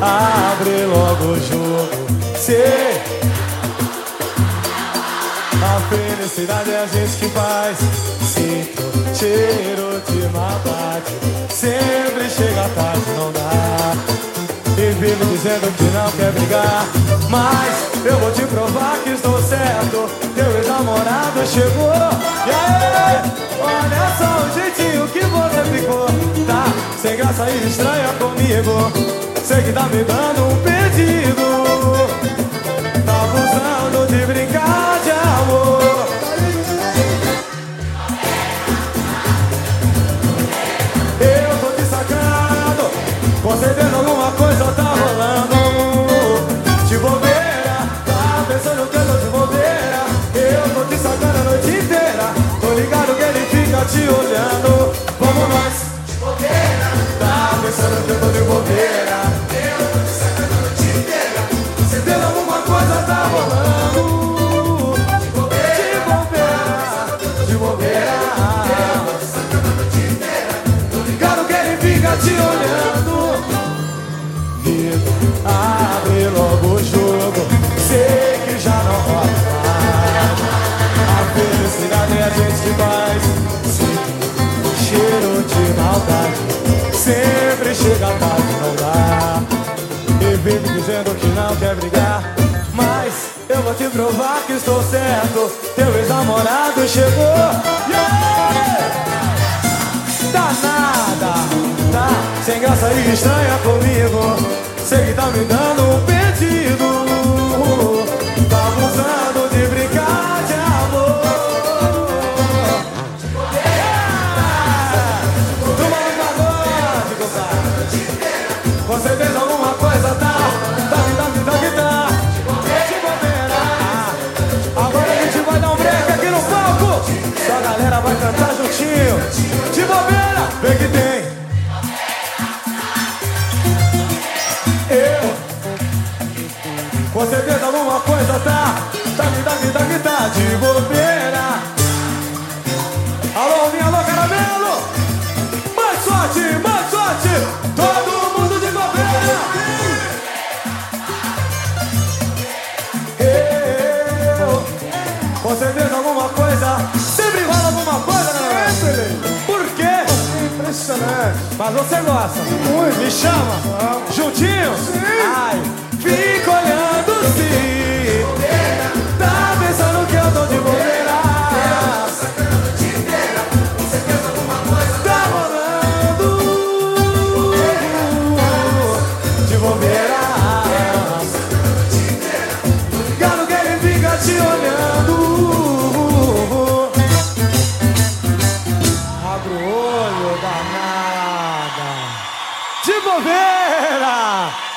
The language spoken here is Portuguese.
abre logo o jogo. Sei. A felicidade é a gente que faz. Sinto cheiro de maldade. Sempre chega tarde, não dá. E vive dizendo que não quer brigar. Mas eu vou te provar que estou certo. Teu ex-namorado chegou. E aí, olha só o ficou. Sem graça e estranha comigo. Sei que tá me dando um pedido. Tá abusando de brincar de amor. Eu tô te sacando. Com certeza alguma coisa tá rolando. De bobeira, tá pensando que eu tô de bobeira. Eu tô te sacando a noite inteira. Tô ligado que ele fica te olhando. Eu tô de bobeira. Eu tô te sacando a noite inteira. Com certeza alguma coisa tá rolando. De bobeira, de bobeira. Tô ligado que ele fica te olhando. Não quer brigar. Mas eu vou te provar que estou certo. Teu ex-namorado chegou. Yeah! danada Tá sem graça e estranha comigo Sei que tá me dando um vai cantar juntinho. De bobeira, vem que tem. Eu. Com certeza alguma coisa tá. Tá que tá que tá que tá De bobeira. Alô, minha alô, caramelo. Mais sorte, mais sorte Todo mundo de bobeira. Com certeza alguma coisa, Mas você gosta. Muito. Me chama. Ah. Juntinho? Sim. Ai. Fico olhando se. Tá pensando que eu tô de bobeira. Tá morando de bobeira. Galo que ele fica te olhando. Abre o olho, danado. Bobeira!